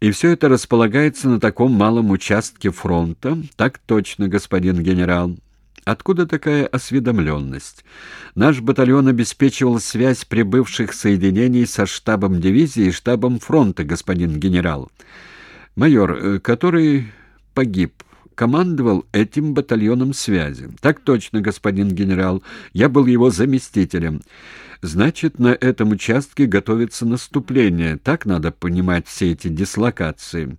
И все это располагается на таком малом участке фронта? Так точно, господин генерал. Откуда такая осведомленность? Наш батальон обеспечивал связь прибывших соединений со штабом дивизии и штабом фронта, господин генерал. Майор, э, который погиб, командовал этим батальоном связи. Так точно, господин генерал. Я был его заместителем. Значит, на этом участке готовится наступление. Так надо понимать все эти дислокации.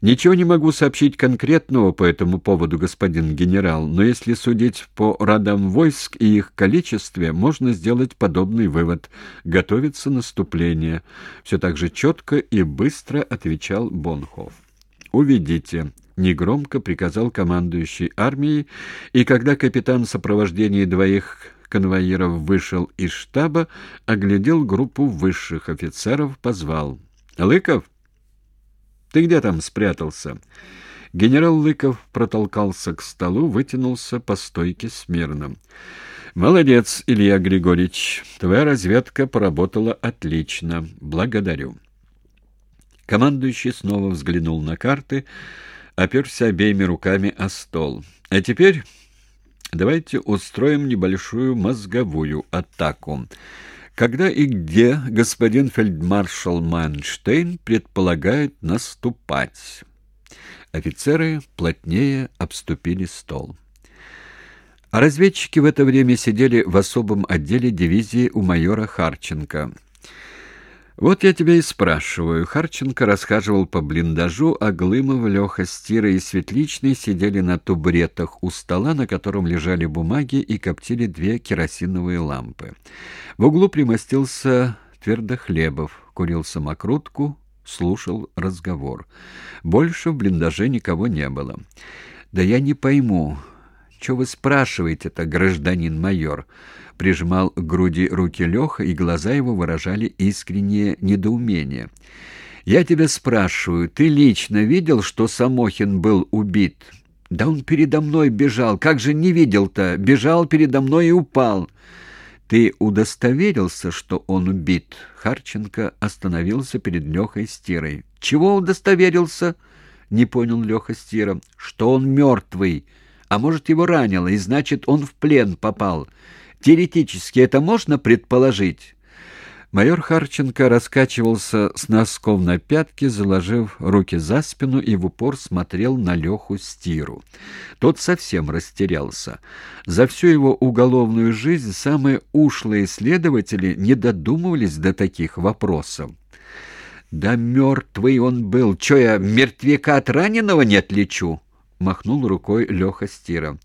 Ничего не могу сообщить конкретного по этому поводу, господин генерал, но если судить по родам войск и их количестве, можно сделать подобный вывод. Готовится наступление. Все так же четко и быстро отвечал Бонхоф. «Уведите», — негромко приказал командующий армией, и когда капитан в сопровождении двоих конвоиров вышел из штаба, оглядел группу высших офицеров, позвал. «Лыков? Ты где там спрятался?» Генерал Лыков протолкался к столу, вытянулся по стойке смирно. «Молодец, Илья Григорьевич. Твоя разведка поработала отлично. Благодарю». Командующий снова взглянул на карты, оперся обеими руками о стол. «А теперь давайте устроим небольшую мозговую атаку. Когда и где господин фельдмаршал Манштейн предполагает наступать?» Офицеры плотнее обступили стол. А разведчики в это время сидели в особом отделе дивизии у майора Харченко – «Вот я тебя и спрашиваю». Харченко расхаживал по блиндажу, а Глымов, Леха, Стира и Светличный сидели на тубретах у стола, на котором лежали бумаги и коптили две керосиновые лампы. В углу примостился Твердохлебов, курил самокрутку, слушал разговор. Больше в блиндаже никого не было. «Да я не пойму, что вы спрашиваете-то, гражданин майор?» Прижимал к груди руки Леха, и глаза его выражали искреннее недоумение. «Я тебя спрашиваю, ты лично видел, что Самохин был убит?» «Да он передо мной бежал. Как же не видел-то? Бежал передо мной и упал». «Ты удостоверился, что он убит?» Харченко остановился перед Лехой Стирой. «Чего удостоверился?» — не понял Леха Стира. «Что он мертвый». А может, его ранило, и значит, он в плен попал. Теоретически это можно предположить?» Майор Харченко раскачивался с носком на пятке, заложив руки за спину и в упор смотрел на Леху Стиру. Тот совсем растерялся. За всю его уголовную жизнь самые ушлые следователи не додумывались до таких вопросов. «Да мертвый он был! Че я, мертвяка от раненого не отличу?» — махнул рукой Леха Стира.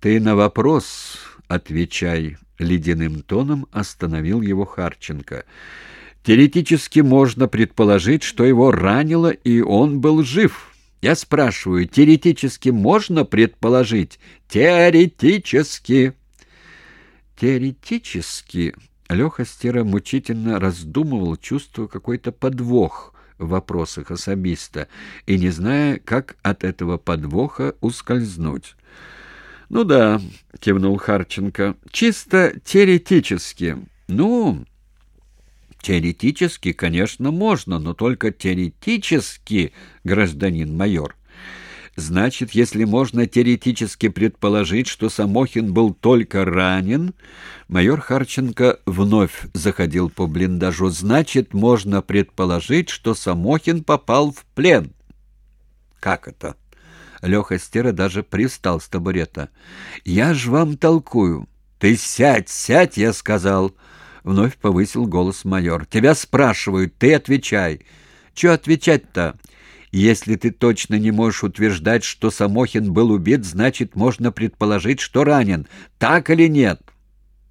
«Ты на вопрос отвечай», — ледяным тоном остановил его Харченко. «Теоретически можно предположить, что его ранило, и он был жив. Я спрашиваю, теоретически можно предположить? Теоретически!» «Теоретически...» Леха Стира мучительно раздумывал, чувствуя какой-то подвох — вопросах особиста и не зная, как от этого подвоха ускользнуть. «Ну да», — кивнул Харченко, — «чисто теоретически. Ну, теоретически, конечно, можно, но только теоретически, гражданин майор». Значит, если можно теоретически предположить, что Самохин был только ранен, майор Харченко вновь заходил по блиндажу, значит, можно предположить, что Самохин попал в плен. Как это? Леха Стера даже пристал с табурета. «Я ж вам толкую». «Ты сядь, сядь!» — я сказал. Вновь повысил голос майор. «Тебя спрашивают, ты отвечай». «Чего отвечать-то?» Если ты точно не можешь утверждать, что Самохин был убит, значит, можно предположить, что ранен. Так или нет?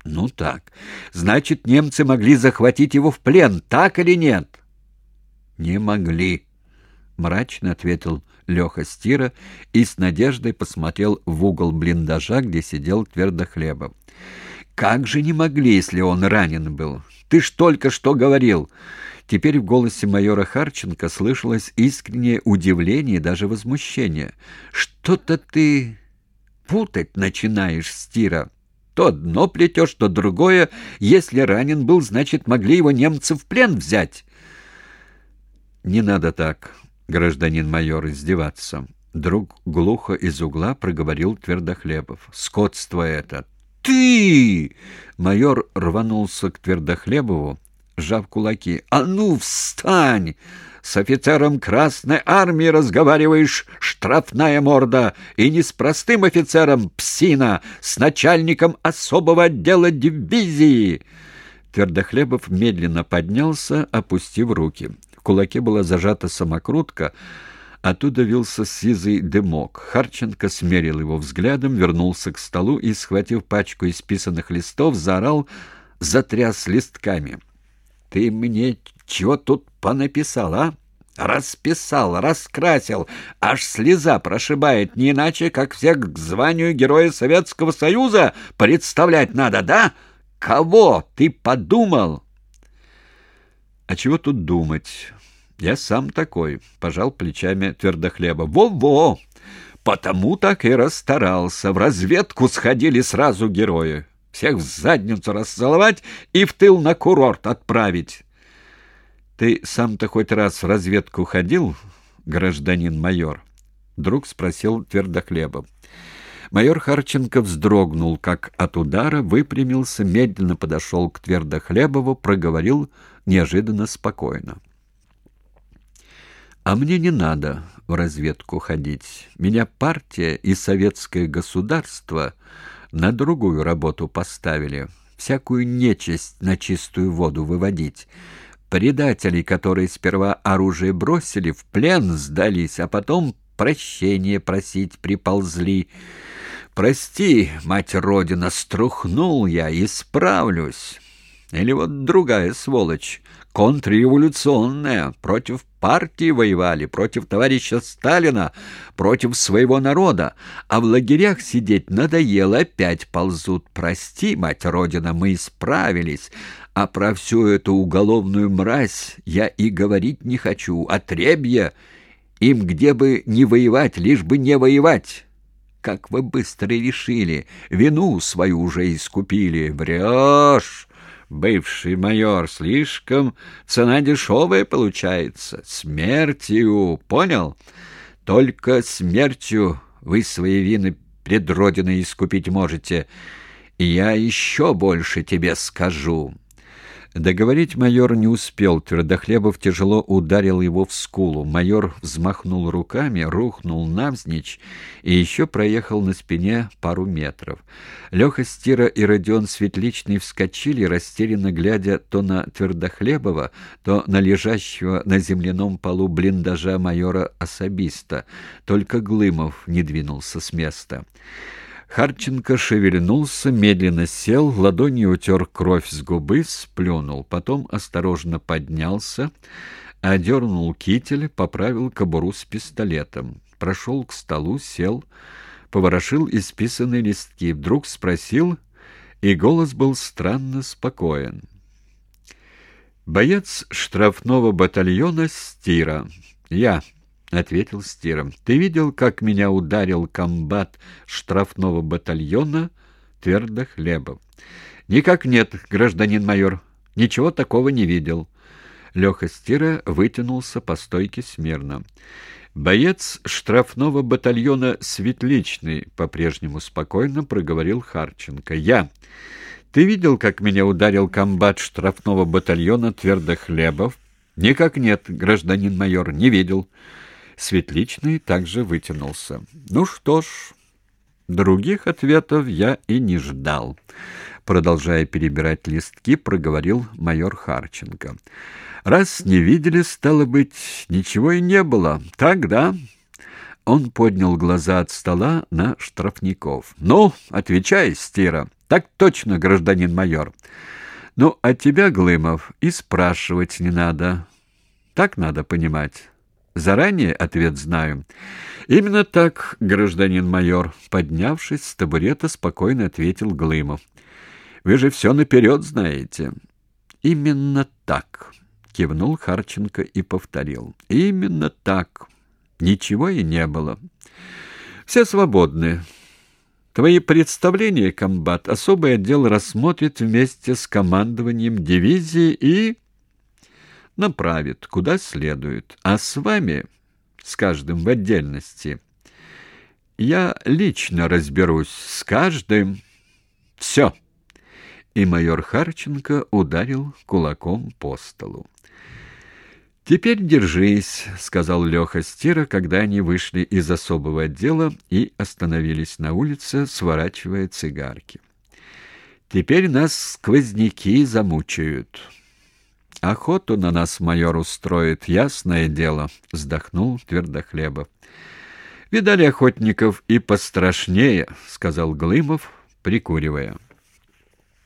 Ну так. Значит, немцы могли захватить его в плен. Так или нет? Не могли, мрачно ответил Леха Стира и с надеждой посмотрел в угол блиндажа, где сидел Твердохлебов. Как же не могли, если он ранен был? Ты ж только что говорил. Теперь в голосе майора Харченко слышалось искреннее удивление и даже возмущение. «Что-то ты путать начинаешь, Стира. То одно плетешь, то другое. Если ранен был, значит, могли его немцы в плен взять». «Не надо так», гражданин майор, издеваться. Друг глухо из угла проговорил Твердохлебов. «Скотство это!» «Ты!» Майор рванулся к Твердохлебову, сжав кулаки. «А ну, встань! С офицером Красной Армии разговариваешь, штрафная морда, и не с простым офицером, псина, с начальником особого отдела дивизии!» Твердохлебов медленно поднялся, опустив руки. В кулаке была зажата самокрутка, Оттуда вился сизый дымок. Харченко смерил его взглядом, вернулся к столу и, схватив пачку исписанных листов, заорал, затряс листками. «Ты мне чего тут понаписал, а? Расписал, раскрасил, аж слеза прошибает, не иначе, как всех к званию Героя Советского Союза представлять надо, да? Кого ты подумал?» «А чего тут думать?» Я сам такой, пожал плечами твердохлеба. Во-во! Потому так и расстарался. В разведку сходили сразу герои. Всех в задницу расцеловать и в тыл на курорт отправить. Ты сам-то хоть раз в разведку ходил, гражданин майор? Друг спросил твердохлеба. Майор Харченко вздрогнул, как от удара, выпрямился, медленно подошел к Твердохлебову, проговорил неожиданно спокойно. А мне не надо в разведку ходить. Меня партия и советское государство на другую работу поставили. Всякую нечисть на чистую воду выводить. Предателей, которые сперва оружие бросили, в плен сдались, а потом прощения просить приползли. Прости, мать Родина, струхнул я, исправлюсь. Или вот другая сволочь, контрреволюционная, против партии воевали, против товарища Сталина, против своего народа, а в лагерях сидеть надоело, опять ползут. Прости, мать Родина, мы исправились, а про всю эту уголовную мразь я и говорить не хочу, отребья, им где бы не воевать, лишь бы не воевать». Как вы быстро решили, вину свою уже искупили. Врешь! Бывший майор, слишком цена дешевая получается. Смертью, понял? Только смертью вы свои вины пред Родиной искупить можете. И я еще больше тебе скажу. Договорить майор не успел. Твердохлебов тяжело ударил его в скулу. Майор взмахнул руками, рухнул навзничь и еще проехал на спине пару метров. Леха Стира и Родион Светличный вскочили, растерянно глядя то на Твердохлебова, то на лежащего на земляном полу блиндажа майора-особиста. Только Глымов не двинулся с места. Харченко шевельнулся, медленно сел, ладонью утер кровь с губы, сплюнул, потом осторожно поднялся, одернул китель, поправил кобуру с пистолетом, прошел к столу, сел, поворошил исписанные листки, вдруг спросил, и голос был странно спокоен. «Боец штрафного батальона Стира. Я». — ответил Стиром. — Ты видел, как меня ударил комбат штрафного батальона Твердохлебов? — Никак нет, гражданин майор. Ничего такого не видел. Леха Стира вытянулся по стойке смирно. Боец штрафного батальона «Светличный» по-прежнему спокойно проговорил Харченко. «Я. Ты видел, как меня ударил комбат штрафного батальона Твердохлебов?» «Никак нет, гражданин майор, не видел». Светличный также вытянулся. «Ну что ж, других ответов я и не ждал». Продолжая перебирать листки, проговорил майор Харченко. «Раз не видели, стало быть, ничего и не было. Так, да?» Он поднял глаза от стола на штрафников. «Ну, отвечай, Стира». «Так точно, гражданин майор». «Ну, а тебя, Глымов, и спрашивать не надо. Так надо понимать». Заранее ответ знаю. Именно так, гражданин майор, поднявшись с табурета, спокойно ответил Глымов. Вы же все наперед знаете. Именно так, кивнул Харченко и повторил. Именно так. Ничего и не было. Все свободны. Твои представления, комбат, особый отдел рассмотрит вместе с командованием дивизии и направит куда следует. А с вами, с каждым в отдельности. Я лично разберусь с каждым. Все. И майор Харченко ударил кулаком по столу. «Теперь держись», — сказал Леха Стира, когда они вышли из особого отдела и остановились на улице, сворачивая цигарки. «Теперь нас сквозняки замучают». «Охоту на нас майор устроит, ясное дело», — вздохнул Твердохлебов. «Видали охотников и пострашнее», — сказал Глымов, прикуривая.